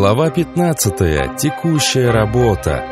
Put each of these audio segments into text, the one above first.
Глава 15. Текущая работа.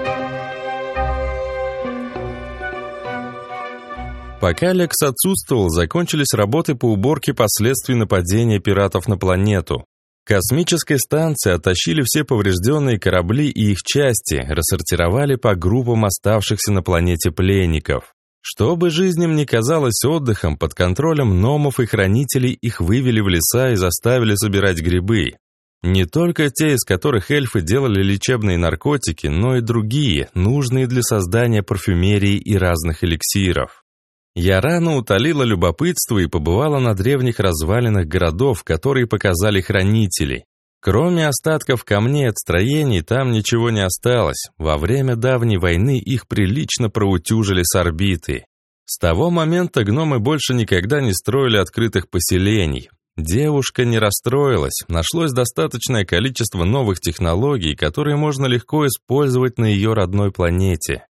Пока Лекс отсутствовал, закончились работы по уборке последствий нападения пиратов на планету. Космической станции оттащили все поврежденные корабли и их части, рассортировали по группам оставшихся на планете пленников. Чтобы жизнь им не казалась отдыхом, под контролем номов и хранителей их вывели в леса и заставили собирать грибы. Не только те, из которых эльфы делали лечебные наркотики, но и другие, нужные для создания парфюмерии и разных эликсиров. Я рано утолила любопытство и побывала на древних развалинах городов, которые показали хранители. Кроме остатков камней от строений, там ничего не осталось. Во время давней войны их прилично проутюжили с орбиты. С того момента гномы больше никогда не строили открытых поселений. Девушка не расстроилась, нашлось достаточное количество новых технологий, которые можно легко использовать на ее родной планете.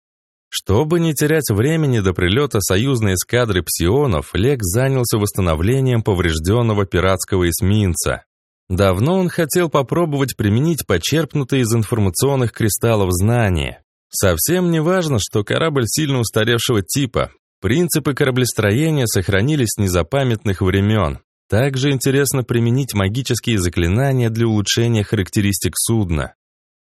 Чтобы не терять времени до прилета союзной эскадры псионов, Лек занялся восстановлением поврежденного пиратского эсминца. Давно он хотел попробовать применить почерпнутые из информационных кристаллов знания. Совсем не важно, что корабль сильно устаревшего типа. Принципы кораблестроения сохранились с незапамятных времен. Также интересно применить магические заклинания для улучшения характеристик судна.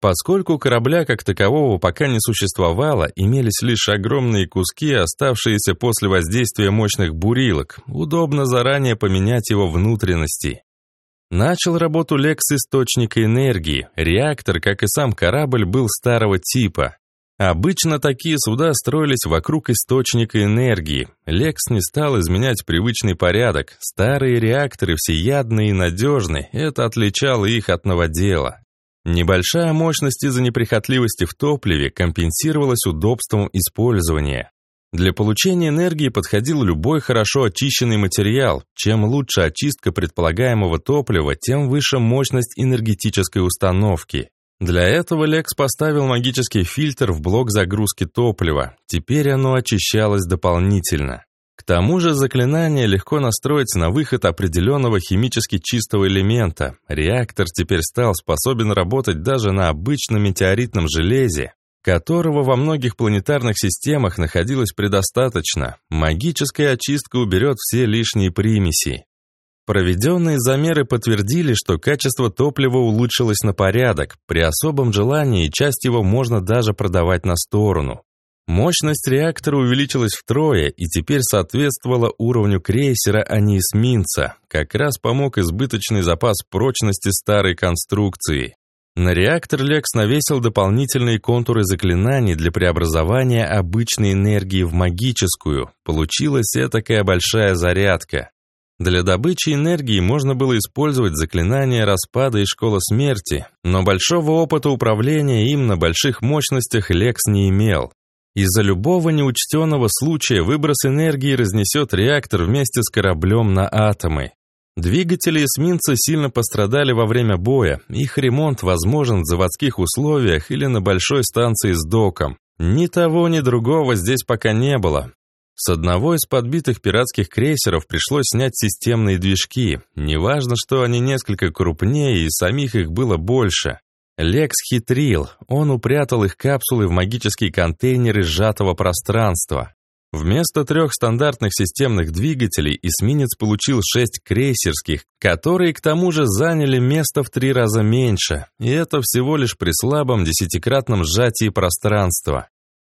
Поскольку корабля как такового пока не существовало, имелись лишь огромные куски, оставшиеся после воздействия мощных бурилок, удобно заранее поменять его внутренности. Начал работу Лекс источника энергии. Реактор, как и сам корабль, был старого типа. Обычно такие суда строились вокруг источника энергии. Лекс не стал изменять привычный порядок. Старые реакторы всеядные и надежны, это отличало их от новодела. Небольшая мощность из-за неприхотливости в топливе компенсировалась удобством использования. Для получения энергии подходил любой хорошо очищенный материал. Чем лучше очистка предполагаемого топлива, тем выше мощность энергетической установки. Для этого Лекс поставил магический фильтр в блок загрузки топлива. Теперь оно очищалось дополнительно. К тому же заклинание легко настроить на выход определенного химически чистого элемента. Реактор теперь стал способен работать даже на обычном метеоритном железе, которого во многих планетарных системах находилось предостаточно. Магическая очистка уберет все лишние примеси. Проведенные замеры подтвердили, что качество топлива улучшилось на порядок. При особом желании часть его можно даже продавать на сторону. Мощность реактора увеличилась втрое и теперь соответствовала уровню крейсера, а не эсминца. Как раз помог избыточный запас прочности старой конструкции. На реактор Лекс навесил дополнительные контуры заклинаний для преобразования обычной энергии в магическую. Получилась этакая большая зарядка. Для добычи энергии можно было использовать заклинания распада и школа смерти, но большого опыта управления им на больших мощностях Лекс не имел. Из-за любого неучтенного случая выброс энергии разнесет реактор вместе с кораблем на атомы. Двигатели эсминца сильно пострадали во время боя, их ремонт возможен в заводских условиях или на большой станции с доком. Ни того, ни другого здесь пока не было. С одного из подбитых пиратских крейсеров пришлось снять системные движки. Неважно, что они несколько крупнее и самих их было больше. Лекс хитрил, он упрятал их капсулы в магические контейнеры сжатого пространства. Вместо трех стандартных системных двигателей эсминец получил шесть крейсерских, которые к тому же заняли место в три раза меньше, и это всего лишь при слабом десятикратном сжатии пространства.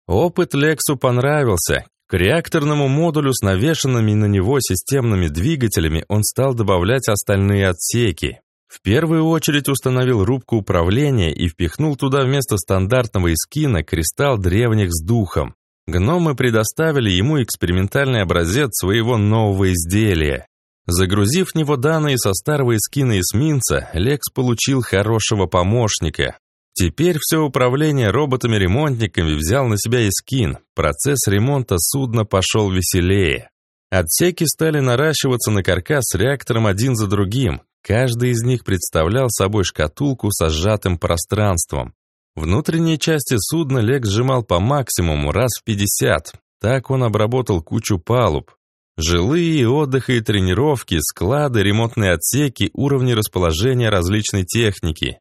Опыт Лексу понравился. К реакторному модулю с навешенными на него системными двигателями он стал добавлять остальные отсеки. В первую очередь установил рубку управления и впихнул туда вместо стандартного эскина кристалл древних с духом. Гномы предоставили ему экспериментальный образец своего нового изделия. Загрузив в него данные со старого эскина эсминца, Лекс получил хорошего помощника. Теперь все управление роботами-ремонтниками взял на себя эскин. Процесс ремонта судна пошел веселее. Отсеки стали наращиваться на каркас реактором один за другим. Каждый из них представлял собой шкатулку со сжатым пространством. Внутренние части судна Лекс сжимал по максимуму раз в 50. Так он обработал кучу палуб. Жилые, отдыха и тренировки, склады, ремонтные отсеки, уровни расположения различной техники.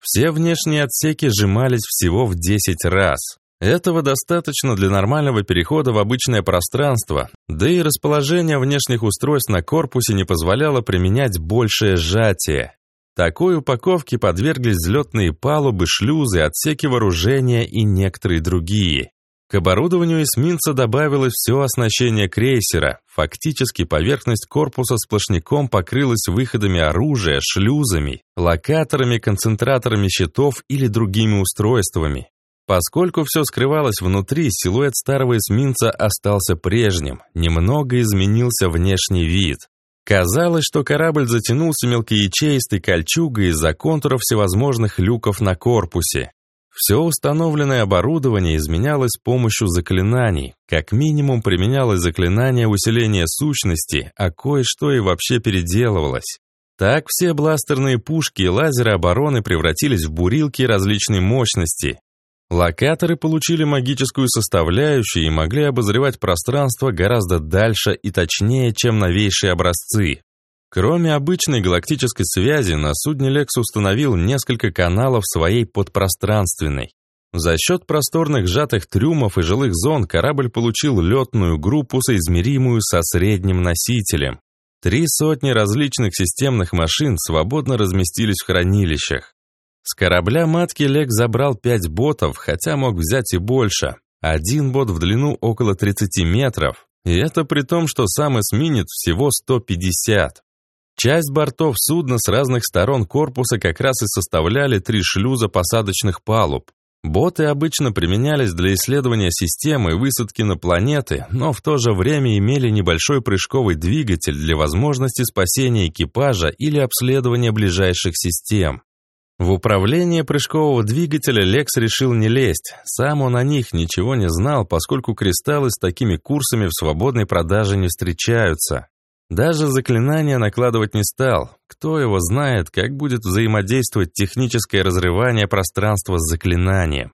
Все внешние отсеки сжимались всего в 10 раз. Этого достаточно для нормального перехода в обычное пространство, да и расположение внешних устройств на корпусе не позволяло применять большее сжатие. Такой упаковке подверглись взлетные палубы, шлюзы, отсеки вооружения и некоторые другие. К оборудованию эсминца добавилось все оснащение крейсера. Фактически поверхность корпуса сплошняком покрылась выходами оружия, шлюзами, локаторами, концентраторами щитов или другими устройствами. Поскольку все скрывалось внутри, силуэт старого эсминца остался прежним, немного изменился внешний вид. Казалось, что корабль затянулся мелкоячеистой кольчугой из-за контуров всевозможных люков на корпусе. Все установленное оборудование изменялось с помощью заклинаний. Как минимум применялось заклинание усиления сущности, а кое-что и вообще переделывалось. Так все бластерные пушки и лазеры обороны превратились в бурилки различной мощности. Локаторы получили магическую составляющую и могли обозревать пространство гораздо дальше и точнее, чем новейшие образцы. Кроме обычной галактической связи, на судне Лекс установил несколько каналов своей подпространственной. За счет просторных сжатых трюмов и жилых зон корабль получил летную группу, соизмеримую со средним носителем. Три сотни различных системных машин свободно разместились в хранилищах. С корабля матки Лек забрал пять ботов, хотя мог взять и больше. Один бот в длину около 30 метров, и это при том, что сам эсминец всего 150. Часть бортов судна с разных сторон корпуса как раз и составляли три шлюза посадочных палуб. Боты обычно применялись для исследования системы высадки на планеты, но в то же время имели небольшой прыжковый двигатель для возможности спасения экипажа или обследования ближайших систем. В управление прыжкового двигателя Лекс решил не лезть. Сам он о них ничего не знал, поскольку кристаллы с такими курсами в свободной продаже не встречаются. Даже заклинания накладывать не стал. Кто его знает, как будет взаимодействовать техническое разрывание пространства с заклинанием.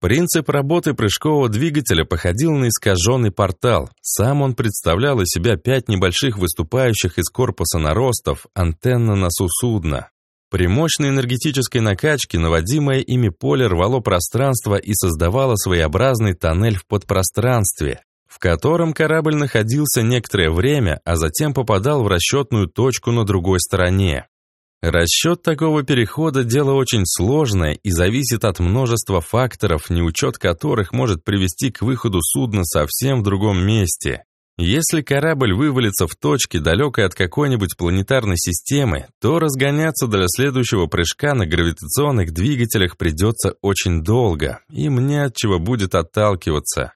Принцип работы прыжкового двигателя походил на искаженный портал. Сам он представлял из себя пять небольших выступающих из корпуса наростов, антенна на носу судна. При мощной энергетической накачке наводимое ими поле рвало пространство и создавало своеобразный тоннель в подпространстве, в котором корабль находился некоторое время, а затем попадал в расчетную точку на другой стороне. Расчет такого перехода – дело очень сложное и зависит от множества факторов, неучет которых может привести к выходу судна совсем в другом месте. Если корабль вывалится в точке, далекой от какой-нибудь планетарной системы, то разгоняться для следующего прыжка на гравитационных двигателях придется очень долго, и мне от чего будет отталкиваться.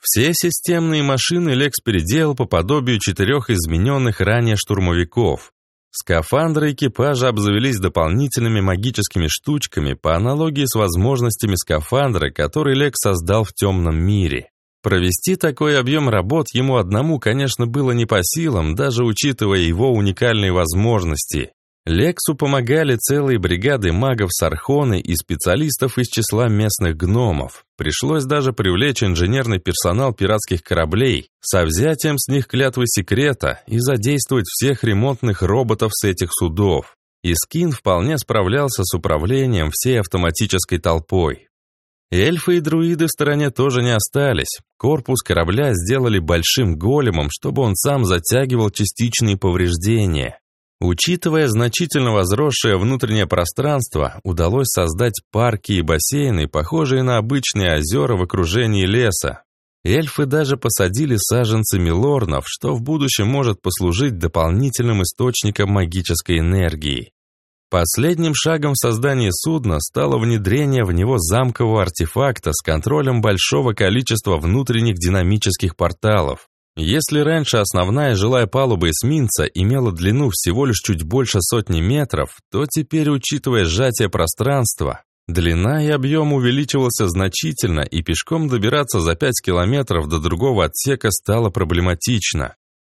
Все системные машины Лекс переделал по подобию четырех измененных ранее штурмовиков. Скафандры экипажа обзавелись дополнительными магическими штучками по аналогии с возможностями скафандра, который Лекс создал в темном мире. Провести такой объем работ ему одному, конечно, было не по силам, даже учитывая его уникальные возможности. Лексу помогали целые бригады магов Сархоны и специалистов из числа местных гномов. Пришлось даже привлечь инженерный персонал пиратских кораблей со взятием с них клятвы секрета и задействовать всех ремонтных роботов с этих судов. Искин вполне справлялся с управлением всей автоматической толпой. Эльфы и друиды в стороне тоже не остались. Корпус корабля сделали большим големом, чтобы он сам затягивал частичные повреждения. Учитывая значительно возросшее внутреннее пространство, удалось создать парки и бассейны, похожие на обычные озера в окружении леса. Эльфы даже посадили саженцы милорнов, что в будущем может послужить дополнительным источником магической энергии. Последним шагом в создании судна стало внедрение в него замкового артефакта с контролем большого количества внутренних динамических порталов. Если раньше основная жилая палуба эсминца имела длину всего лишь чуть больше сотни метров, то теперь, учитывая сжатие пространства, длина и объем увеличивался значительно, и пешком добираться за 5 километров до другого отсека стало проблематично.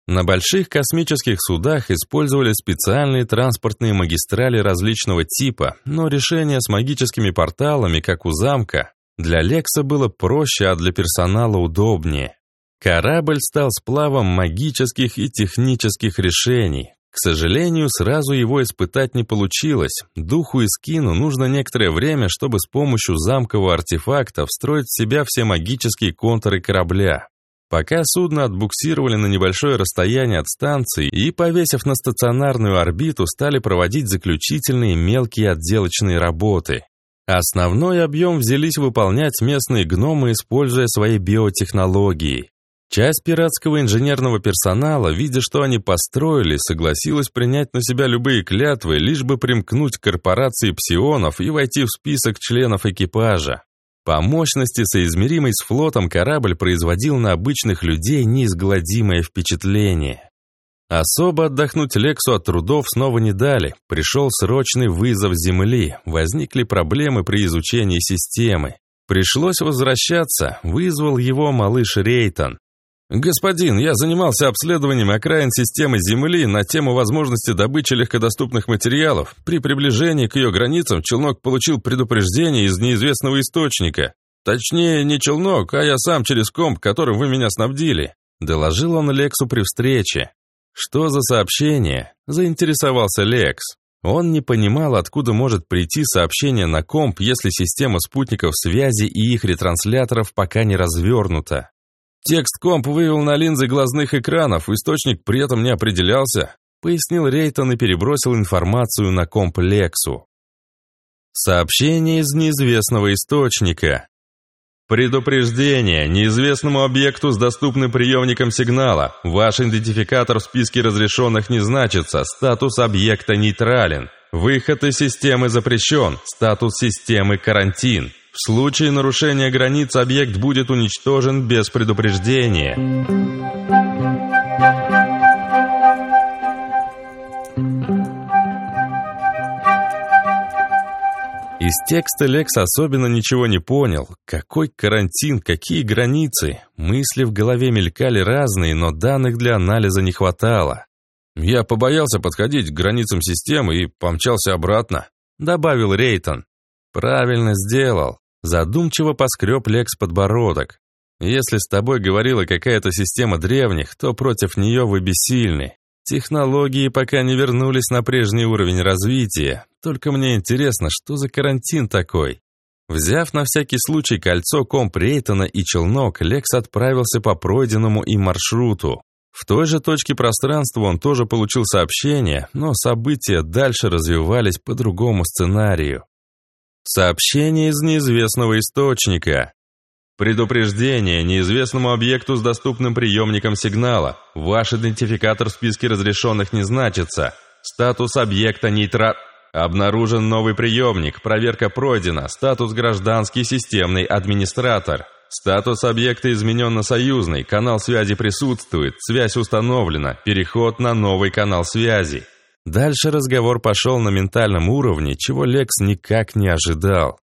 На больших космических судах использовали специальные транспортные магистрали различного типа, но решение с магическими порталами, как у замка, для Лекса было проще, а для персонала удобнее. Корабль стал сплавом магических и технических решений. К сожалению, сразу его испытать не получилось. Духу и скину нужно некоторое время, чтобы с помощью замкового артефакта встроить в себя все магические контуры корабля. Пока судно отбуксировали на небольшое расстояние от станции и, повесив на стационарную орбиту, стали проводить заключительные мелкие отделочные работы. Основной объем взялись выполнять местные гномы, используя свои биотехнологии. Часть пиратского инженерного персонала, видя, что они построили, согласилась принять на себя любые клятвы, лишь бы примкнуть к корпорации псионов и войти в список членов экипажа. По мощности, соизмеримой с флотом, корабль производил на обычных людей неизгладимое впечатление. Особо отдохнуть Лексу от трудов снова не дали. Пришел срочный вызов Земли, возникли проблемы при изучении системы. Пришлось возвращаться, вызвал его малыш Рейтон. «Господин, я занимался обследованием окраин системы Земли на тему возможности добычи легкодоступных материалов. При приближении к ее границам челнок получил предупреждение из неизвестного источника. Точнее, не челнок, а я сам через комп, которым вы меня снабдили», — доложил он Лексу при встрече. «Что за сообщение?» — заинтересовался Лекс. Он не понимал, откуда может прийти сообщение на комп, если система спутников связи и их ретрансляторов пока не развернута. Текст комп вывел на линзы глазных экранов, источник при этом не определялся, пояснил Рейтон и перебросил информацию на комп Лексу. Сообщение из неизвестного источника. Предупреждение. Неизвестному объекту с доступным приемником сигнала. Ваш идентификатор в списке разрешенных не значится. Статус объекта нейтрален. Выход из системы запрещен. Статус системы карантин. В случае нарушения границ объект будет уничтожен без предупреждения. Из текста Лекс особенно ничего не понял. Какой карантин, какие границы? Мысли в голове мелькали разные, но данных для анализа не хватало. «Я побоялся подходить к границам системы и помчался обратно», — добавил Рейтон. «Правильно сделал. Задумчиво поскреб Лекс подбородок. Если с тобой говорила какая-то система древних, то против нее вы бессильны. Технологии пока не вернулись на прежний уровень развития. Только мне интересно, что за карантин такой? Взяв на всякий случай кольцо комп Рейтона и челнок, Лекс отправился по пройденному им маршруту. В той же точке пространства он тоже получил сообщение, но события дальше развивались по другому сценарию. Сообщение из неизвестного источника. Предупреждение неизвестному объекту с доступным приемником сигнала. Ваш идентификатор в списке разрешенных не значится. Статус объекта нейтра... Обнаружен новый приемник. Проверка пройдена. Статус гражданский системный администратор. Статус объекта изменен на союзный. Канал связи присутствует. Связь установлена. Переход на новый канал связи. Дальше разговор пошел на ментальном уровне, чего Лекс никак не ожидал.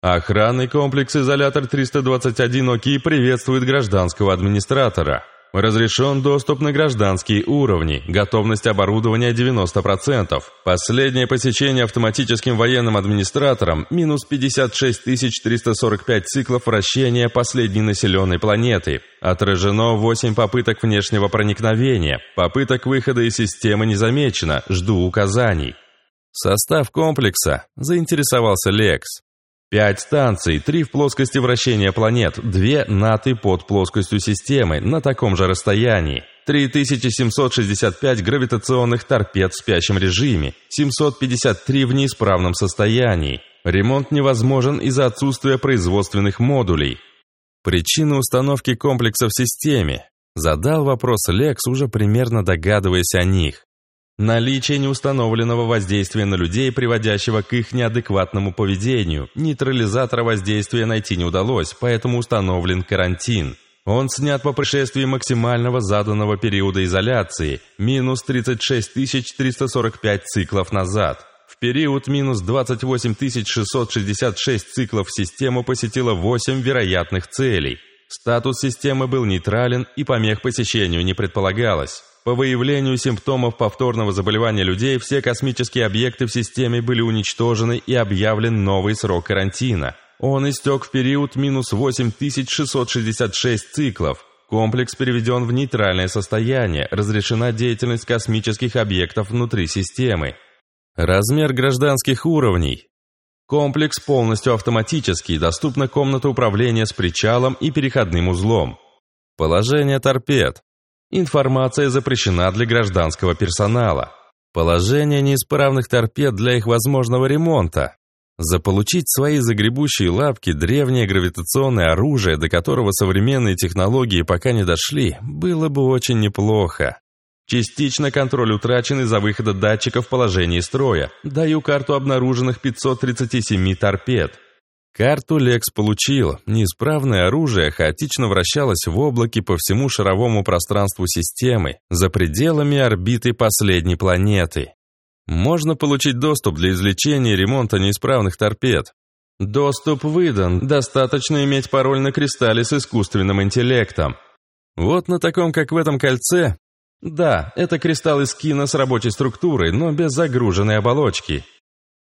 Охранный комплекс «Изолятор 321 ОКИ» приветствует гражданского администратора. Разрешен доступ на гражданские уровни. Готовность оборудования 90%. Последнее посещение автоматическим военным администратором минус 56 345 циклов вращения последней населенной планеты. Отражено 8 попыток внешнего проникновения. Попыток выхода из системы не замечено. Жду указаний. Состав комплекса заинтересовался Лекс. Пять станций, три в плоскости вращения планет, две наты под плоскостью системы на таком же расстоянии, 3765 гравитационных торпед в спящем режиме, 753 в неисправном состоянии. Ремонт невозможен из-за отсутствия производственных модулей. Причина установки комплекса в системе. Задал вопрос Лекс, уже примерно догадываясь о них. Наличие неустановленного воздействия на людей, приводящего к их неадекватному поведению. Нейтрализатора воздействия найти не удалось, поэтому установлен карантин. Он снят по пришествии максимального заданного периода изоляции, минус 36 345 циклов назад. В период минус 28 666 циклов систему посетило 8 вероятных целей. Статус системы был нейтрален и помех посещению не предполагалось. По выявлению симптомов повторного заболевания людей все космические объекты в системе были уничтожены и объявлен новый срок карантина. Он истек в период минус 8666 циклов. Комплекс переведен в нейтральное состояние, разрешена деятельность космических объектов внутри системы. Размер гражданских уровней. Комплекс полностью автоматический, доступна комната управления с причалом и переходным узлом. Положение торпед. Информация запрещена для гражданского персонала. Положение неисправных торпед для их возможного ремонта. Заполучить свои загребущие лапки древнее гравитационное оружие, до которого современные технологии пока не дошли, было бы очень неплохо. Частично контроль утрачен из-за выхода датчиков в положении строя. Даю карту обнаруженных 537 торпед. Карту Лекс получил. Неисправное оружие хаотично вращалось в облаке по всему шаровому пространству системы, за пределами орбиты последней планеты. Можно получить доступ для извлечения и ремонта неисправных торпед. Доступ выдан, достаточно иметь пароль на кристалле с искусственным интеллектом. Вот на таком, как в этом кольце. Да, это кристалл из кино с рабочей структурой, но без загруженной оболочки.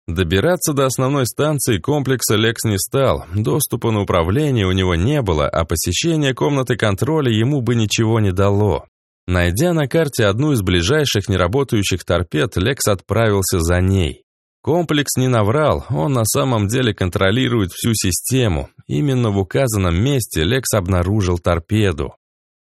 Добираться до основной станции комплекса Лекс не стал, доступа на управление у него не было, а посещение комнаты контроля ему бы ничего не дало. Найдя на карте одну из ближайших неработающих торпед, Лекс отправился за ней. Комплекс не наврал, он на самом деле контролирует всю систему. Именно в указанном месте Лекс обнаружил торпеду.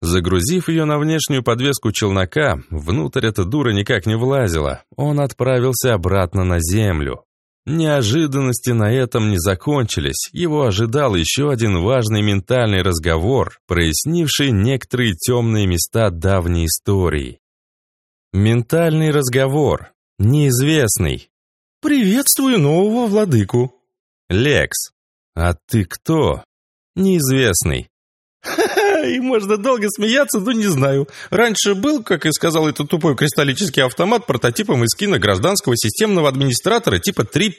Загрузив ее на внешнюю подвеску челнока, внутрь эта дура никак не влазила. Он отправился обратно на землю. Неожиданности на этом не закончились. Его ожидал еще один важный ментальный разговор, прояснивший некоторые темные места давней истории. Ментальный разговор. Неизвестный. «Приветствую нового владыку». «Лекс». «А ты кто?» «Неизвестный». И можно долго смеяться, но не знаю. Раньше был, как и сказал этот тупой кристаллический автомат, прототипом из кино гражданского системного администратора типа 3++.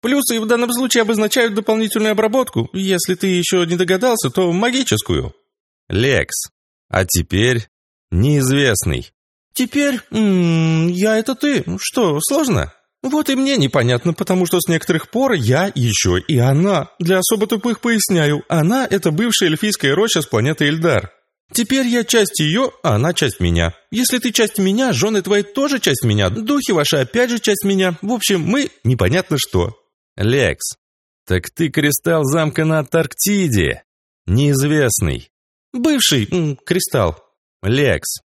Плюсы в данном случае обозначают дополнительную обработку. Если ты еще не догадался, то магическую. Лекс. А теперь неизвестный. Теперь, м -м, я это ты. Что, сложно? Вот и мне непонятно, потому что с некоторых пор я еще и она. Для особо тупых поясняю, она — это бывшая эльфийская роща с планеты Эльдар. Теперь я часть ее, а она часть меня. Если ты часть меня, жены твои тоже часть меня, духи ваши опять же часть меня. В общем, мы непонятно что. Лекс, так ты кристалл замка на Антарктиде. Неизвестный. Бывший м, кристалл. Лекс,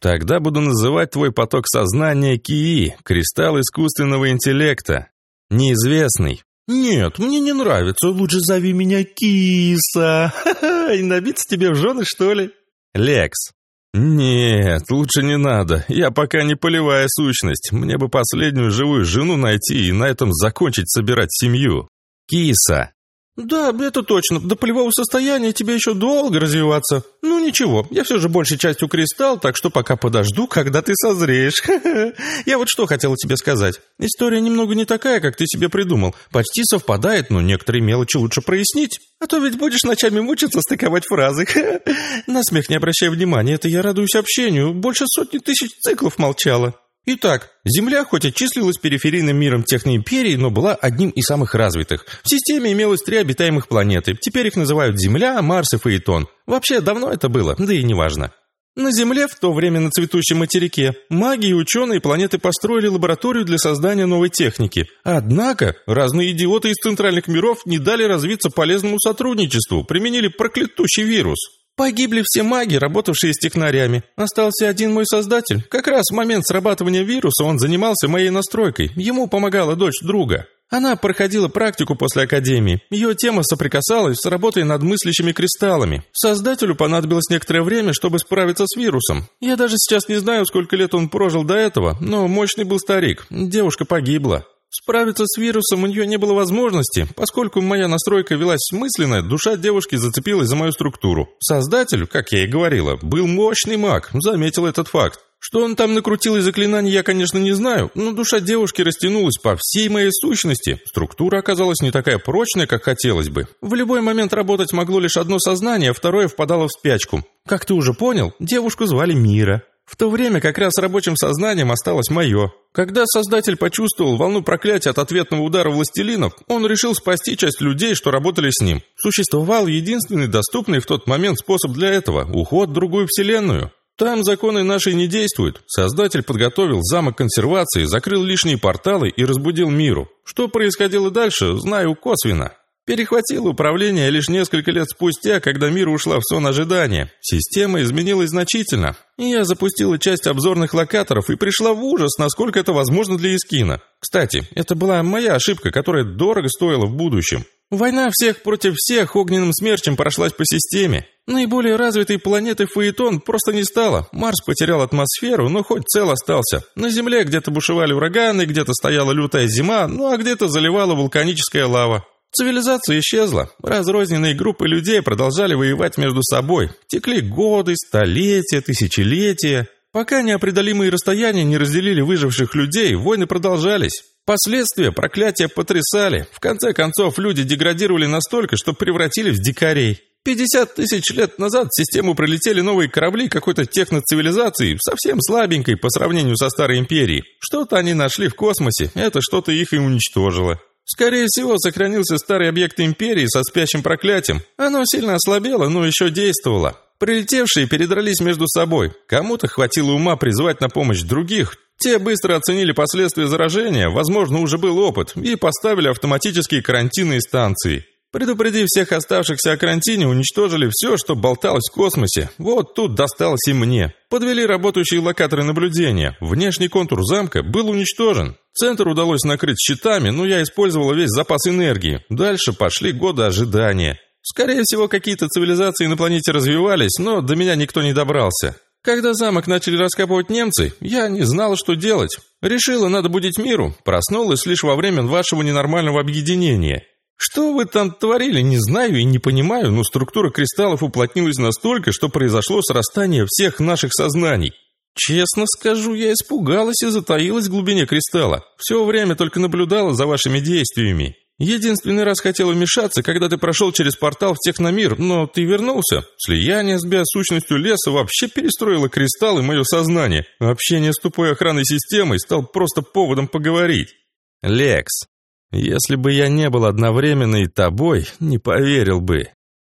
Тогда буду называть твой поток сознания Кии, кристалл искусственного интеллекта. Неизвестный. Нет, мне не нравится. Лучше зови меня Киса. Ха-ха, и набиться тебе в жены, что ли? Лекс. Нет, лучше не надо. Я пока не полевая сущность. Мне бы последнюю живую жену найти и на этом закончить собирать семью. Киса. «Да, это точно. До полевого состояния тебе еще долго развиваться. Ну ничего, я все же большей частью кристалл, так что пока подожду, когда ты созреешь. Я вот что хотела тебе сказать. История немного не такая, как ты себе придумал. Почти совпадает, но некоторые мелочи лучше прояснить. А то ведь будешь ночами мучиться стыковать фразы. На смех не обращай внимания, это я радуюсь общению. Больше сотни тысяч циклов молчала». Итак, Земля хоть и числилась периферийным миром техноимперии, но была одним из самых развитых. В системе имелось три обитаемых планеты. Теперь их называют Земля, Марс и Фаэтон. Вообще, давно это было, да и неважно. На Земле, в то время на цветущем материке, маги и ученые планеты построили лабораторию для создания новой техники. Однако, разные идиоты из центральных миров не дали развиться полезному сотрудничеству, применили проклятущий вирус. Погибли все маги, работавшие с технарями. Остался один мой создатель. Как раз в момент срабатывания вируса он занимался моей настройкой. Ему помогала дочь друга. Она проходила практику после академии. Ее тема соприкасалась с работой над мыслящими кристаллами. Создателю понадобилось некоторое время, чтобы справиться с вирусом. Я даже сейчас не знаю, сколько лет он прожил до этого, но мощный был старик. Девушка погибла. Справиться с вирусом у нее не было возможности, поскольку моя настройка велась мысленно, душа девушки зацепилась за мою структуру. Создатель, как я и говорила, был мощный маг, заметил этот факт. Что он там накрутил из заклинаний, я, конечно, не знаю, но душа девушки растянулась по всей моей сущности. Структура оказалась не такая прочная, как хотелось бы. В любой момент работать могло лишь одно сознание, а второе впадало в спячку. Как ты уже понял, девушку звали Мира. В то время как раз рабочим сознанием осталось мое. Когда Создатель почувствовал волну проклятия от ответного удара властелинов, он решил спасти часть людей, что работали с ним. Существовал единственный доступный в тот момент способ для этого – уход в другую вселенную. Там законы наши не действуют. Создатель подготовил замок консервации, закрыл лишние порталы и разбудил миру. Что происходило дальше, знаю косвенно. Перехватил управление лишь несколько лет спустя, когда мир ушла в сон ожидания. Система изменилась значительно. Я запустила часть обзорных локаторов и пришла в ужас, насколько это возможно для Искина. Кстати, это была моя ошибка, которая дорого стоила в будущем. Война всех против всех огненным смерчем прошлась по системе. Наиболее развитой планеты Фаэтон просто не стало. Марс потерял атмосферу, но хоть цел остался. На Земле где-то бушевали ураганы, где-то стояла лютая зима, ну а где-то заливала вулканическая лава. Цивилизация исчезла. Разрозненные группы людей продолжали воевать между собой. Текли годы, столетия, тысячелетия. Пока неопределимые расстояния не разделили выживших людей, войны продолжались. Последствия проклятия потрясали. В конце концов, люди деградировали настолько, что превратились в дикарей. 50 тысяч лет назад в систему прилетели новые корабли какой-то техноцивилизации, совсем слабенькой по сравнению со Старой Империей. Что-то они нашли в космосе, это что-то их и уничтожило. Скорее всего, сохранился старый объект Империи со спящим проклятием. Оно сильно ослабело, но еще действовало. Прилетевшие передрались между собой. Кому-то хватило ума призвать на помощь других. Те быстро оценили последствия заражения, возможно, уже был опыт, и поставили автоматические карантинные станции. Предупредив всех оставшихся о карантине, уничтожили все, что болталось в космосе. Вот тут досталось и мне. Подвели работающие локаторы наблюдения. Внешний контур замка был уничтожен. Центр удалось накрыть щитами, но я использовала весь запас энергии. Дальше пошли годы ожидания. Скорее всего, какие-то цивилизации на планете развивались, но до меня никто не добрался. Когда замок начали раскапывать немцы, я не знала, что делать. Решила, надо будить миру. Проснулась лишь во время вашего ненормального объединения. Что вы там творили, не знаю и не понимаю, но структура кристаллов уплотнилась настолько, что произошло срастание всех наших сознаний. Честно скажу, я испугалась и затаилась в глубине кристалла. Все время только наблюдала за вашими действиями. Единственный раз хотел вмешаться, когда ты прошел через портал в техномир, но ты вернулся. Слияние с биосущностью леса вообще перестроило кристалл и мое сознание. Общение с тупой охранной системой стал просто поводом поговорить. Лекс, если бы я не был одновременно и тобой, не поверил бы.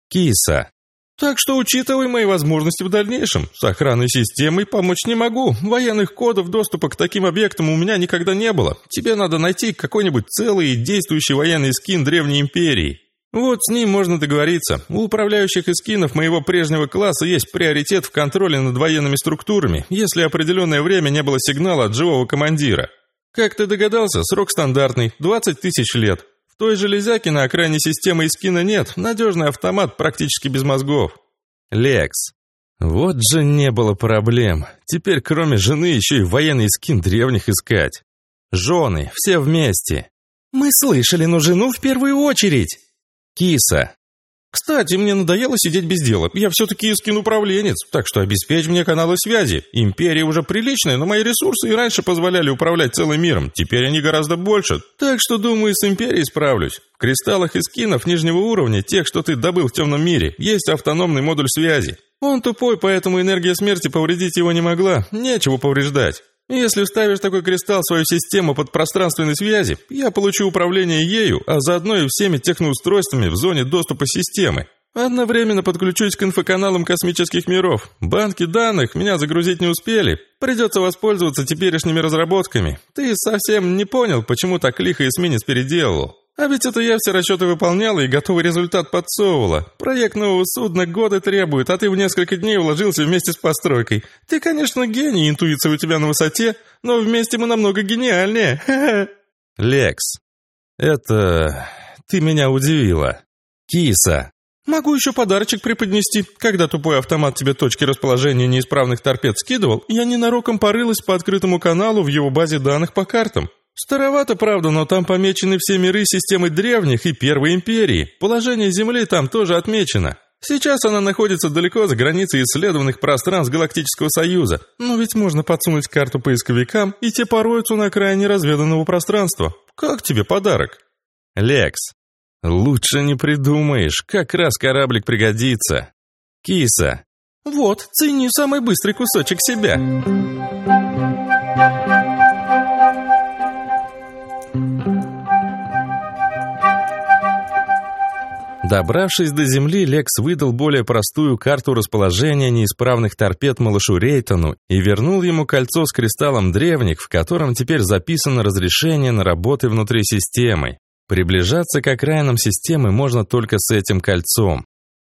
Киса. Так что учитывай мои возможности в дальнейшем. С охранной системой помочь не могу. Военных кодов доступа к таким объектам у меня никогда не было. Тебе надо найти какой-нибудь целый и действующий военный скин Древней Империи. Вот с ним можно договориться. У управляющих эскинов моего прежнего класса есть приоритет в контроле над военными структурами, если определенное время не было сигнала от живого командира. Как ты догадался, срок стандартный – 20 тысяч лет. В той железяке на окраине системы Искина нет, надежный автомат практически без мозгов. Лекс. Вот же не было проблем. Теперь кроме жены еще и военный скин древних искать. Жены, все вместе. Мы слышали, но жену в первую очередь. Киса. Кстати, мне надоело сидеть без дела. Я все-таки скин-управленец, так что обеспечь мне каналы связи. Империя уже приличная, но мои ресурсы и раньше позволяли управлять целым миром. Теперь они гораздо больше. Так что, думаю, с Империей справлюсь. В кристаллах и скинов нижнего уровня, тех, что ты добыл в темном мире, есть автономный модуль связи. Он тупой, поэтому энергия смерти повредить его не могла. Нечего повреждать. Если вставишь такой кристалл в свою систему под пространственной связи, я получу управление ею, а заодно и всеми техноустройствами в зоне доступа системы. Одновременно подключусь к инфоканалам космических миров. Банки данных меня загрузить не успели. Придется воспользоваться теперешними разработками. Ты совсем не понял, почему так лихо эсминец переделал. А ведь это я все расчеты выполняла и готовый результат подсовывала. Проект нового судна годы требует, а ты в несколько дней уложился вместе с постройкой. Ты, конечно, гений, интуиция у тебя на высоте, но вместе мы намного гениальнее. Лекс, это... ты меня удивила. Киса. Могу еще подарочек преподнести. Когда тупой автомат тебе точки расположения неисправных торпед скидывал, я ненароком порылась по открытому каналу в его базе данных по картам. Старовато, правда, но там помечены все миры системы древних и Первой империи. Положение Земли там тоже отмечено. Сейчас она находится далеко за границей исследованных пространств Галактического Союза. Но ведь можно подсунуть карту поисковикам, и те пороются на окраине разведанного пространства. Как тебе подарок? Лекс, лучше не придумаешь, как раз кораблик пригодится. Киса, Вот, цени самый быстрый кусочек себя. Добравшись до земли, Лекс выдал более простую карту расположения неисправных торпед малышу Рейтону и вернул ему кольцо с кристаллом древних, в котором теперь записано разрешение на работы внутри системы. Приближаться к окраинам системы можно только с этим кольцом.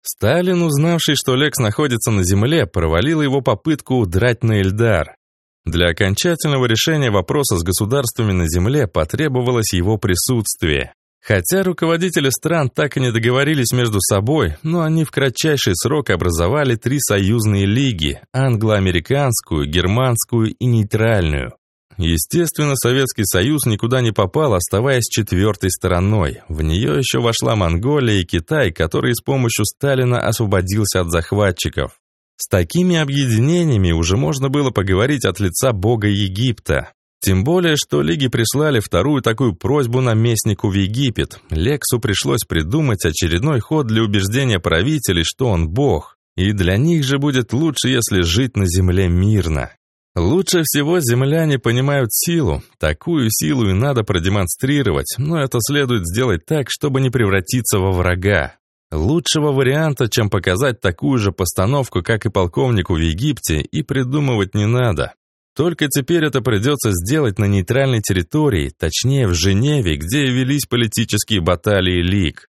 Сталин, узнавший, что Лекс находится на Земле, провалил его попытку удрать на Эльдар. Для окончательного решения вопроса с государствами на Земле потребовалось его присутствие. Хотя руководители стран так и не договорились между собой, но они в кратчайший срок образовали три союзные лиги – англо-американскую, германскую и нейтральную. Естественно, Советский Союз никуда не попал, оставаясь четвертой стороной. В нее еще вошла Монголия и Китай, который с помощью Сталина освободился от захватчиков. С такими объединениями уже можно было поговорить от лица бога Египта. Тем более, что Лиги прислали вторую такую просьбу наместнику в Египет. Лексу пришлось придумать очередной ход для убеждения правителей, что он бог. И для них же будет лучше, если жить на земле мирно. Лучше всего земляне понимают силу. Такую силу и надо продемонстрировать, но это следует сделать так, чтобы не превратиться во врага. Лучшего варианта, чем показать такую же постановку, как и полковнику в Египте, и придумывать не надо. Только теперь это придется сделать на нейтральной территории, точнее в Женеве, где велись политические баталии Лиг.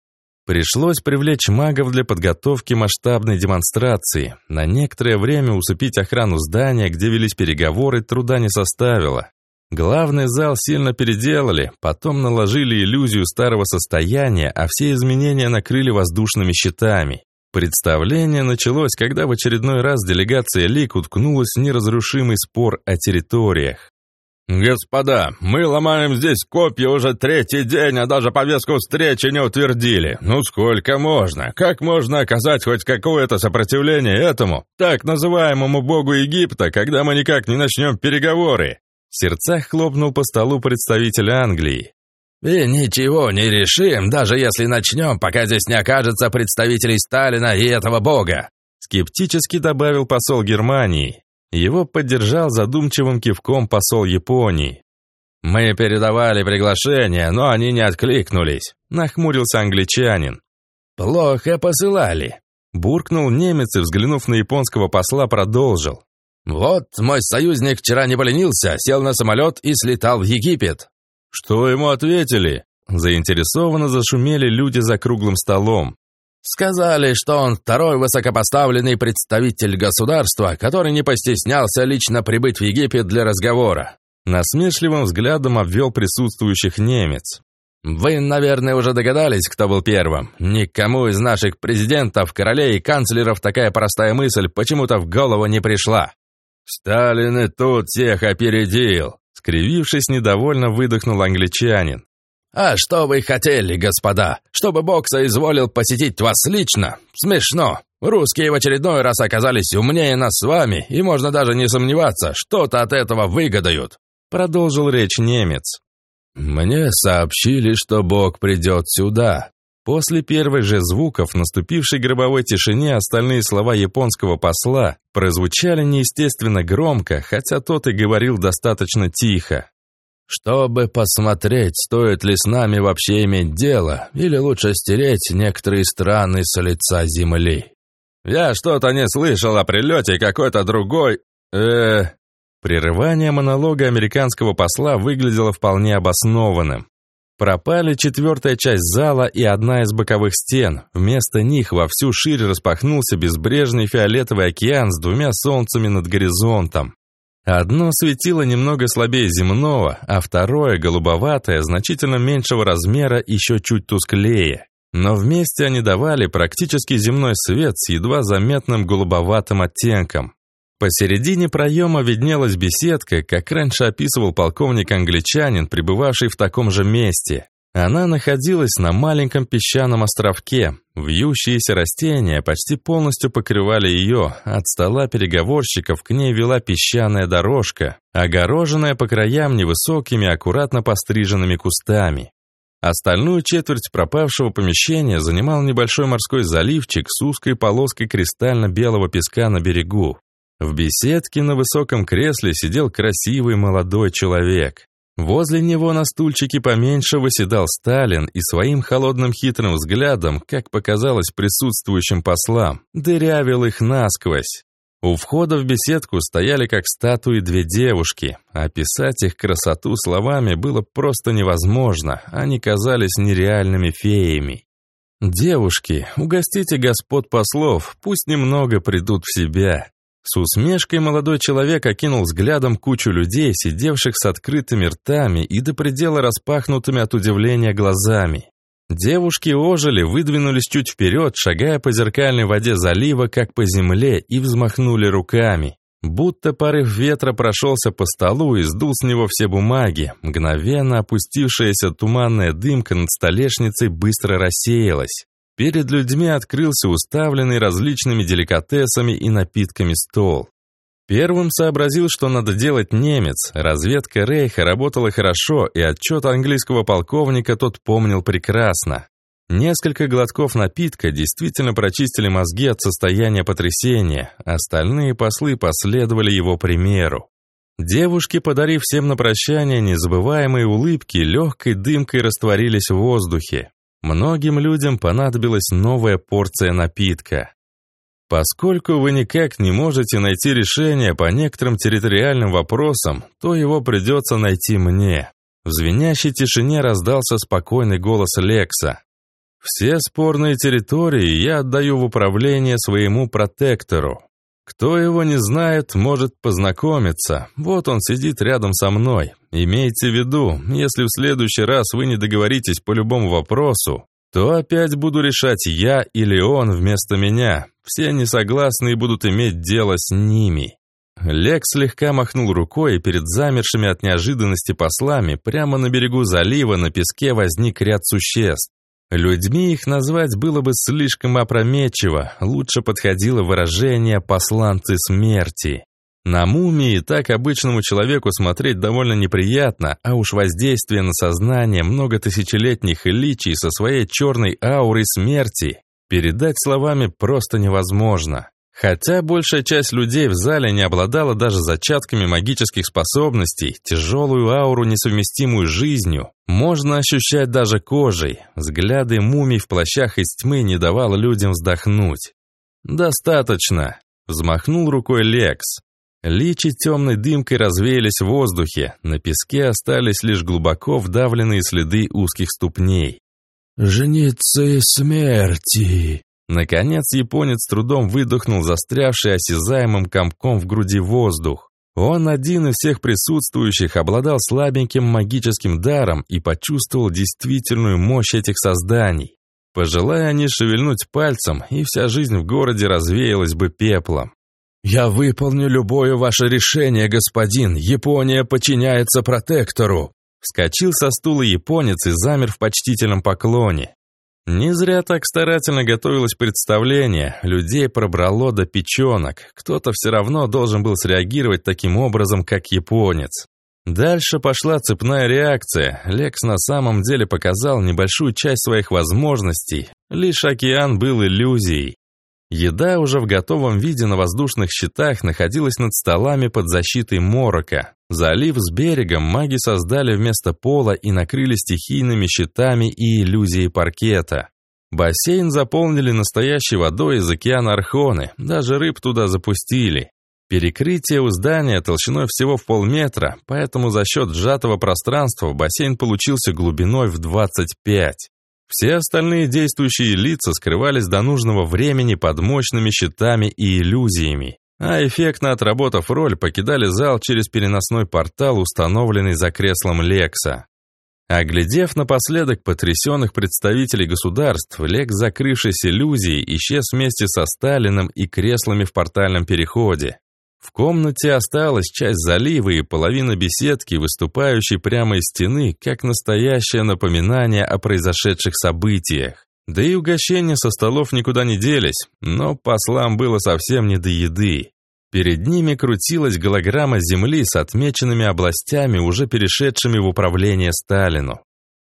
Пришлось привлечь магов для подготовки масштабной демонстрации. На некоторое время усыпить охрану здания, где велись переговоры, труда не составило. Главный зал сильно переделали, потом наложили иллюзию старого состояния, а все изменения накрыли воздушными щитами. Представление началось, когда в очередной раз делегация Лик уткнулась в неразрушимый спор о территориях. «Господа, мы ломаем здесь копья уже третий день, а даже повестку встречи не утвердили. Ну сколько можно? Как можно оказать хоть какое-то сопротивление этому, так называемому богу Египта, когда мы никак не начнем переговоры?» В сердцах хлопнул по столу представитель Англии. «И ничего не решим, даже если начнем, пока здесь не окажется представителей Сталина и этого бога», скептически добавил посол Германии. Его поддержал задумчивым кивком посол Японии. «Мы передавали приглашение, но они не откликнулись», нахмурился англичанин. «Плохо посылали», буркнул немец и, взглянув на японского посла, продолжил. «Вот мой союзник вчера не поленился, сел на самолет и слетал в Египет. Что ему ответили? Заинтересованно зашумели люди за круглым столом. Сказали, что он второй высокопоставленный представитель государства, который не постеснялся лично прибыть в Египет для разговора. Насмешливым взглядом обвел присутствующих немец. «Вы, наверное, уже догадались, кто был первым. Никому из наших президентов, королей и канцлеров такая простая мысль почему-то в голову не пришла. Сталин и тут всех опередил. Скривившись, недовольно выдохнул англичанин. «А что вы хотели, господа? Чтобы Бог соизволил посетить вас лично? Смешно. Русские в очередной раз оказались умнее нас с вами, и можно даже не сомневаться, что-то от этого выгодают», — продолжил речь немец. «Мне сообщили, что Бог придет сюда. После первых же звуков, наступившей гробовой тишине, остальные слова японского посла прозвучали неестественно громко, хотя тот и говорил достаточно тихо. «Чтобы посмотреть, стоит ли с нами вообще иметь дело, или лучше стереть некоторые страны с лица земли». «Я что-то не слышал о прилете какой-то другой... э Прерывание монолога американского посла выглядело вполне обоснованным. Пропали четвертая часть зала и одна из боковых стен. Вместо них во всю ширь распахнулся безбрежный фиолетовый океан с двумя солнцами над горизонтом. Одно светило немного слабее земного, а второе, голубоватое, значительно меньшего размера, еще чуть тусклее. Но вместе они давали практически земной свет с едва заметным голубоватым оттенком. Посередине проема виднелась беседка, как раньше описывал полковник-англичанин, пребывавший в таком же месте. Она находилась на маленьком песчаном островке. Вьющиеся растения почти полностью покрывали ее. От стола переговорщиков к ней вела песчаная дорожка, огороженная по краям невысокими, аккуратно постриженными кустами. Остальную четверть пропавшего помещения занимал небольшой морской заливчик с узкой полоской кристально-белого песка на берегу. В беседке на высоком кресле сидел красивый молодой человек. Возле него на стульчике поменьше выседал Сталин и своим холодным хитрым взглядом, как показалось присутствующим послам, дырявил их насквозь. У входа в беседку стояли как статуи две девушки. Описать их красоту словами было просто невозможно, они казались нереальными феями. «Девушки, угостите господ послов, пусть немного придут в себя». С усмешкой молодой человек окинул взглядом кучу людей, сидевших с открытыми ртами и до предела распахнутыми от удивления глазами. Девушки ожили, выдвинулись чуть вперед, шагая по зеркальной воде залива, как по земле, и взмахнули руками. Будто порыв ветра прошелся по столу и сдул с него все бумаги. Мгновенно опустившаяся туманная дымка над столешницей быстро рассеялась. Перед людьми открылся уставленный различными деликатесами и напитками стол. Первым сообразил, что надо делать немец. Разведка Рейха работала хорошо, и отчет английского полковника тот помнил прекрасно. Несколько глотков напитка действительно прочистили мозги от состояния потрясения, остальные послы последовали его примеру. Девушки, подарив всем на прощание незабываемые улыбки, легкой дымкой растворились в воздухе. Многим людям понадобилась новая порция напитка. Поскольку вы никак не можете найти решение по некоторым территориальным вопросам, то его придется найти мне. В звенящей тишине раздался спокойный голос Лекса. Все спорные территории я отдаю в управление своему протектору. Кто его не знает, может познакомиться. Вот он сидит рядом со мной. Имейте в виду, если в следующий раз вы не договоритесь по любому вопросу, то опять буду решать я или он вместо меня. Все несогласные будут иметь дело с ними. Лекс слегка махнул рукой, и перед замершими от неожиданности послами прямо на берегу залива на песке возник ряд существ. Людьми их назвать было бы слишком опрометчиво, лучше подходило выражение «посланцы смерти». На мумии так обычному человеку смотреть довольно неприятно, а уж воздействие на сознание многотысячелетних личий со своей черной аурой смерти передать словами просто невозможно. Хотя большая часть людей в зале не обладала даже зачатками магических способностей, тяжелую ауру, несовместимую с жизнью, можно ощущать даже кожей. Взгляды мумий в плащах из тьмы не давало людям вздохнуть. «Достаточно», — взмахнул рукой Лекс. Личи темной дымкой развеялись в воздухе, на песке остались лишь глубоко вдавленные следы узких ступней. «Женицы смерти!» Наконец японец трудом выдохнул застрявший осязаемым комком в груди воздух. Он один из всех присутствующих обладал слабеньким магическим даром и почувствовал действительную мощь этих созданий. Пожелая они шевельнуть пальцем, и вся жизнь в городе развеялась бы пеплом. «Я выполню любое ваше решение, господин. Япония подчиняется протектору». Вскочил со стула японец и замер в почтительном поклоне. Не зря так старательно готовилось представление, людей пробрало до печенок, кто-то все равно должен был среагировать таким образом, как японец. Дальше пошла цепная реакция, Лекс на самом деле показал небольшую часть своих возможностей, лишь океан был иллюзией. Еда уже в готовом виде на воздушных щитах находилась над столами под защитой морока. Залив с берегом маги создали вместо пола и накрыли стихийными щитами и иллюзией паркета. Бассейн заполнили настоящей водой из океана Архоны, даже рыб туда запустили. Перекрытие у здания толщиной всего в полметра, поэтому за счет сжатого пространства бассейн получился глубиной в 25. Все остальные действующие лица скрывались до нужного времени под мощными щитами и иллюзиями, а эффектно отработав роль, покидали зал через переносной портал, установленный за креслом Лекса. Оглядев напоследок потрясенных представителей государств, Лекс, закрывшись иллюзией, исчез вместе со Сталиным и креслами в портальном переходе. В комнате осталась часть залива и половина беседки, выступающей прямо из стены, как настоящее напоминание о произошедших событиях. Да и угощения со столов никуда не делись, но послам было совсем не до еды. Перед ними крутилась голограмма Земли с отмеченными областями, уже перешедшими в управление Сталину.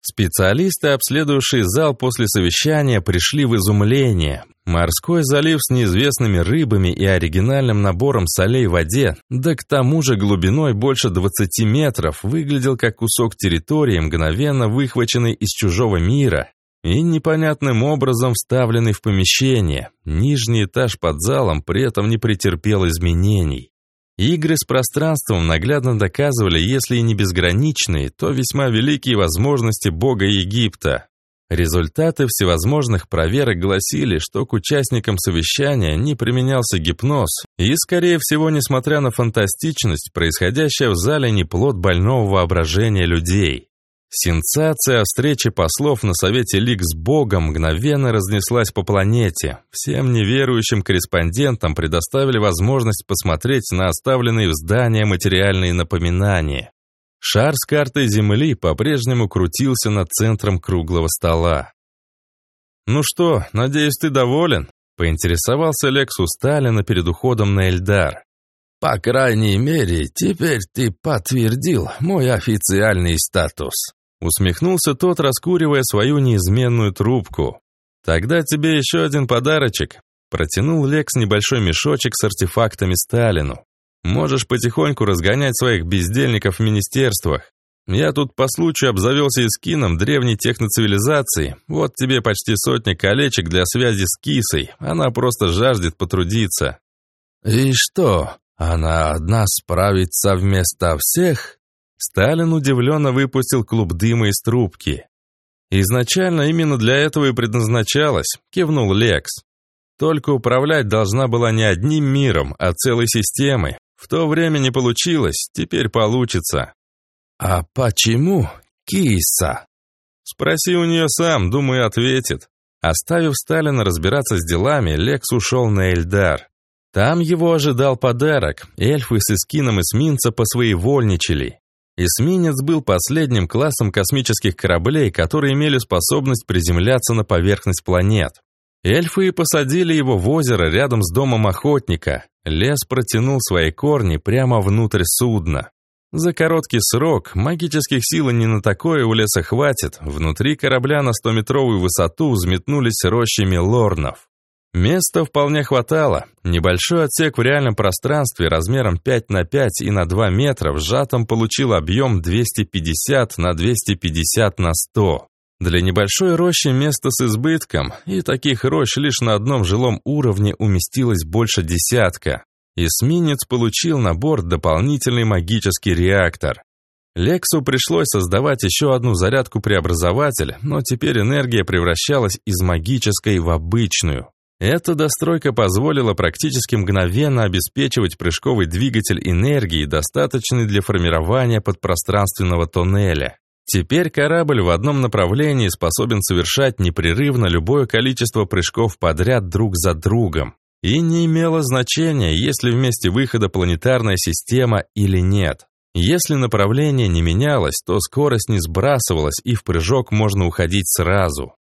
Специалисты, обследовавшие зал после совещания, пришли в изумление. Морской залив с неизвестными рыбами и оригинальным набором солей в воде, да к тому же глубиной больше 20 метров, выглядел как кусок территории, мгновенно выхваченный из чужого мира и непонятным образом вставленный в помещение. Нижний этаж под залом при этом не претерпел изменений. Игры с пространством наглядно доказывали, если и не безграничные, то весьма великие возможности бога Египта. Результаты всевозможных проверок гласили, что к участникам совещания не применялся гипноз, и, скорее всего, несмотря на фантастичность, происходящее в зале не плод больного воображения людей. Сенсация о встрече послов на Совете Лиг с Богом мгновенно разнеслась по планете. Всем неверующим корреспондентам предоставили возможность посмотреть на оставленные в здании материальные напоминания. Шар с картой Земли по-прежнему крутился над центром круглого стола. «Ну что, надеюсь, ты доволен?» — поинтересовался Лекс у Сталина перед уходом на Эльдар. «По крайней мере, теперь ты подтвердил мой официальный статус», Усмехнулся тот, раскуривая свою неизменную трубку. «Тогда тебе еще один подарочек». Протянул Лекс небольшой мешочек с артефактами Сталину. «Можешь потихоньку разгонять своих бездельников в министерствах. Я тут по случаю обзавелся эскином древней техноцивилизации. Вот тебе почти сотня колечек для связи с кисой. Она просто жаждет потрудиться». «И что, она одна справится вместо всех?» Сталин удивленно выпустил клуб дыма из трубки. «Изначально именно для этого и предназначалось», — кивнул Лекс. «Только управлять должна была не одним миром, а целой системой. В то время не получилось, теперь получится». «А почему киса?» «Спроси у нее сам, думаю, ответит». Оставив Сталина разбираться с делами, Лекс ушел на Эльдар. Там его ожидал подарок. Эльфы с эскином эсминца посвоевольничали. Эсминец был последним классом космических кораблей, которые имели способность приземляться на поверхность планет. Эльфы и посадили его в озеро рядом с домом охотника. Лес протянул свои корни прямо внутрь судна. За короткий срок магических сил не на такое у леса хватит. Внутри корабля на 100-метровую высоту взметнулись рощами лорнов. Места вполне хватало. Небольшой отсек в реальном пространстве размером 5 на 5 и на 2 метра в сжатом получил объем 250 на 250 на 100. Для небольшой рощи место с избытком, и таких рощ лишь на одном жилом уровне уместилось больше десятка. Эсминец получил на борт дополнительный магический реактор. Лексу пришлось создавать еще одну зарядку-преобразователь, но теперь энергия превращалась из магической в обычную. Эта достройка позволила практически мгновенно обеспечивать прыжковый двигатель энергии, достаточной для формирования подпространственного тоннеля. Теперь корабль в одном направлении способен совершать непрерывно любое количество прыжков подряд друг за другом. И не имело значения, есть ли вместе выхода планетарная система или нет. Если направление не менялось, то скорость не сбрасывалась и в прыжок можно уходить сразу.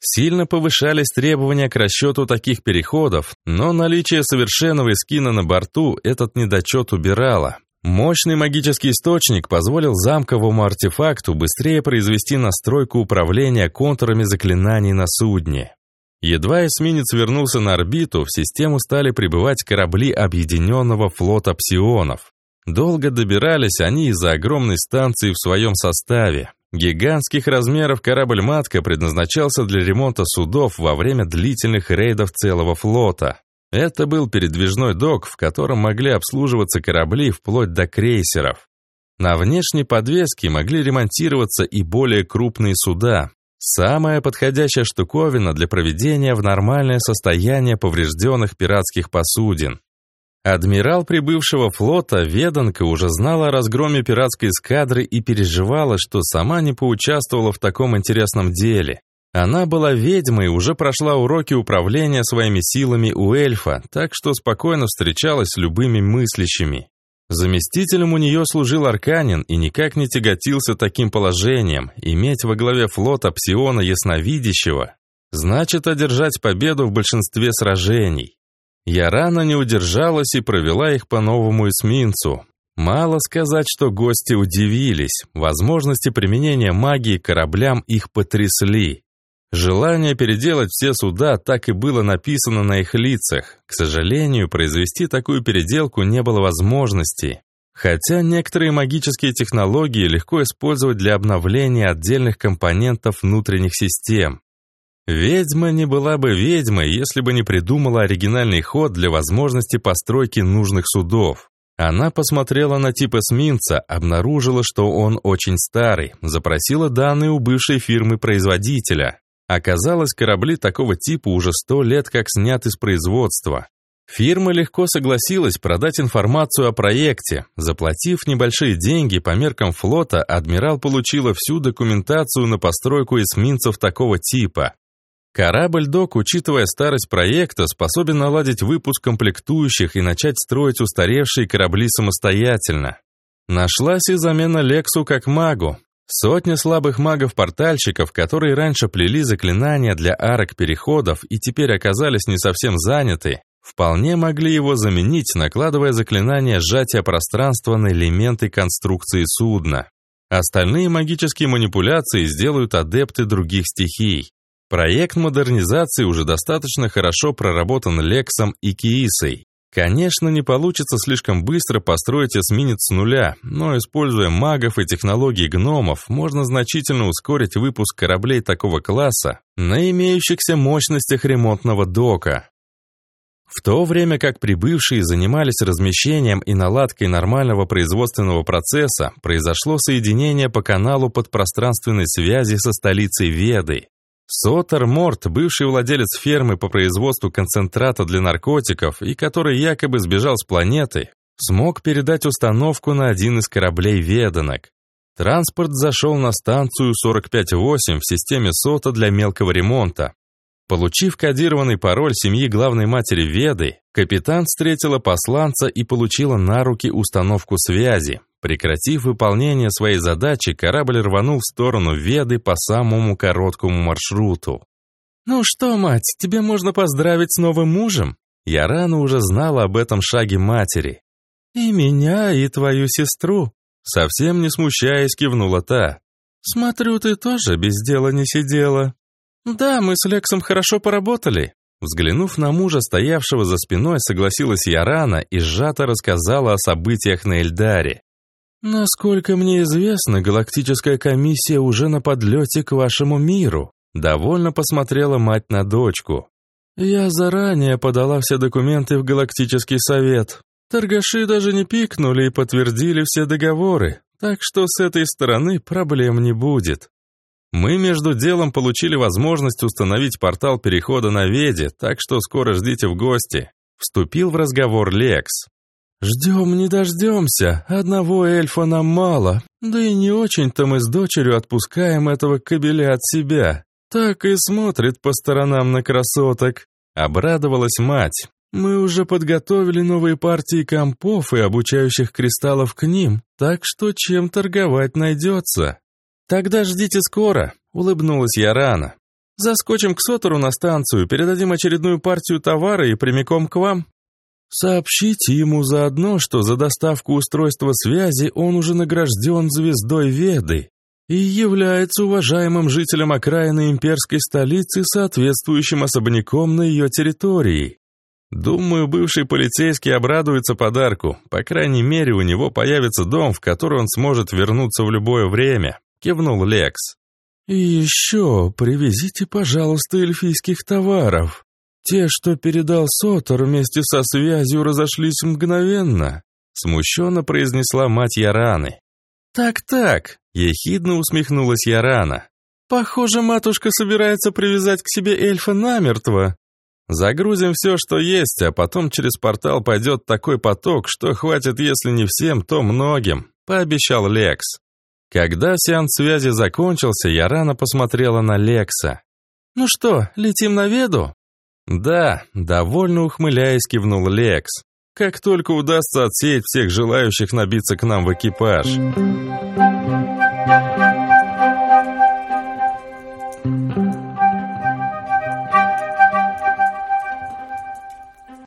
Сильно повышались требования к расчету таких переходов, но наличие совершенного эскина на борту этот недочет убирало. Мощный магический источник позволил замковому артефакту быстрее произвести настройку управления контурами заклинаний на судне. Едва эсминец вернулся на орбиту, в систему стали прибывать корабли объединенного флота псионов. Долго добирались они из-за огромной станции в своем составе. Гигантских размеров корабль-матка предназначался для ремонта судов во время длительных рейдов целого флота. Это был передвижной док, в котором могли обслуживаться корабли вплоть до крейсеров. На внешней подвеске могли ремонтироваться и более крупные суда. Самая подходящая штуковина для проведения в нормальное состояние поврежденных пиратских посудин. Адмирал прибывшего флота Веданка уже знала о разгроме пиратской эскадры и переживала, что сама не поучаствовала в таком интересном деле. Она была ведьмой и уже прошла уроки управления своими силами у эльфа, так что спокойно встречалась с любыми мыслящими. Заместителем у нее служил Арканин и никак не тяготился таким положением. Иметь во главе флота псиона ясновидящего значит одержать победу в большинстве сражений. Я рано не удержалась и провела их по новому эсминцу. Мало сказать, что гости удивились. Возможности применения магии кораблям их потрясли. Желание переделать все суда так и было написано на их лицах. К сожалению, произвести такую переделку не было возможности. Хотя некоторые магические технологии легко использовать для обновления отдельных компонентов внутренних систем. Ведьма не была бы ведьмой, если бы не придумала оригинальный ход для возможности постройки нужных судов. Она посмотрела на тип эсминца, обнаружила, что он очень старый, запросила данные у бывшей фирмы-производителя. Оказалось, корабли такого типа уже сто лет как снят из производства. Фирма легко согласилась продать информацию о проекте. Заплатив небольшие деньги по меркам флота, адмирал получила всю документацию на постройку эсминцев такого типа. Корабль-док, учитывая старость проекта, способен наладить выпуск комплектующих и начать строить устаревшие корабли самостоятельно. Нашлась и замена Лексу как магу. Сотня слабых магов-портальщиков, которые раньше плели заклинания для арок переходов и теперь оказались не совсем заняты, вполне могли его заменить, накладывая заклинания сжатия пространства на элементы конструкции судна. Остальные магические манипуляции сделают адепты других стихий. Проект модернизации уже достаточно хорошо проработан Лексом и Киисой. Конечно, не получится слишком быстро построить эсминец с нуля, но используя магов и технологий гномов, можно значительно ускорить выпуск кораблей такого класса на имеющихся мощностях ремонтного дока. В то время как прибывшие занимались размещением и наладкой нормального производственного процесса, произошло соединение по каналу подпространственной связи со столицей Веды. Сотер Морт, бывший владелец фермы по производству концентрата для наркотиков и который якобы сбежал с планеты, смог передать установку на один из кораблей веданок. Транспорт зашел на станцию 45-8 в системе СОТа для мелкого ремонта. Получив кодированный пароль семьи главной матери Веды, капитан встретила посланца и получила на руки установку связи, Прекратив выполнение своей задачи, корабль рванул в сторону Веды по самому короткому маршруту. «Ну что, мать, тебе можно поздравить с новым мужем?» Я рано уже знала об этом шаге матери. «И меня, и твою сестру», совсем не смущаясь, кивнула та. «Смотрю, ты тоже без дела не сидела». «Да, мы с Лексом хорошо поработали». Взглянув на мужа, стоявшего за спиной, согласилась Ярана и сжато рассказала о событиях на Эльдаре. «Насколько мне известно, галактическая комиссия уже на подлете к вашему миру», довольно посмотрела мать на дочку. «Я заранее подала все документы в Галактический совет. Торгаши даже не пикнули и подтвердили все договоры, так что с этой стороны проблем не будет. Мы между делом получили возможность установить портал перехода на Веде, так что скоро ждите в гости», вступил в разговор Лекс. «Ждем не дождемся, одного эльфа нам мало, да и не очень-то мы с дочерью отпускаем этого кобеля от себя. Так и смотрит по сторонам на красоток». Обрадовалась мать. «Мы уже подготовили новые партии компов и обучающих кристаллов к ним, так что чем торговать найдется». «Тогда ждите скоро», — улыбнулась я рано. «Заскочим к Сотору на станцию, передадим очередную партию товара и прямиком к вам. Сообщите ему заодно, что за доставку устройства связи он уже награжден звездой Веды и является уважаемым жителем окраины имперской столицы соответствующим особняком на ее территории. Думаю, бывший полицейский обрадуется подарку. По крайней мере, у него появится дом, в который он сможет вернуться в любое время», — кивнул Лекс. «И еще привезите, пожалуйста, эльфийских товаров», те, что передал Сотор вместе со связью, разошлись мгновенно, смущенно произнесла мать Яраны. «Так-так», — ехидно усмехнулась Ярана. «Похоже, матушка собирается привязать к себе эльфа намертво. Загрузим все, что есть, а потом через портал пойдет такой поток, что хватит, если не всем, то многим», — пообещал Лекс. Когда сеанс связи закончился, Ярана посмотрела на Лекса. «Ну что, летим на Веду?» «Да», — довольно ухмыляясь, кивнул Лекс. «Как только удастся отсеять всех желающих набиться к нам в экипаж».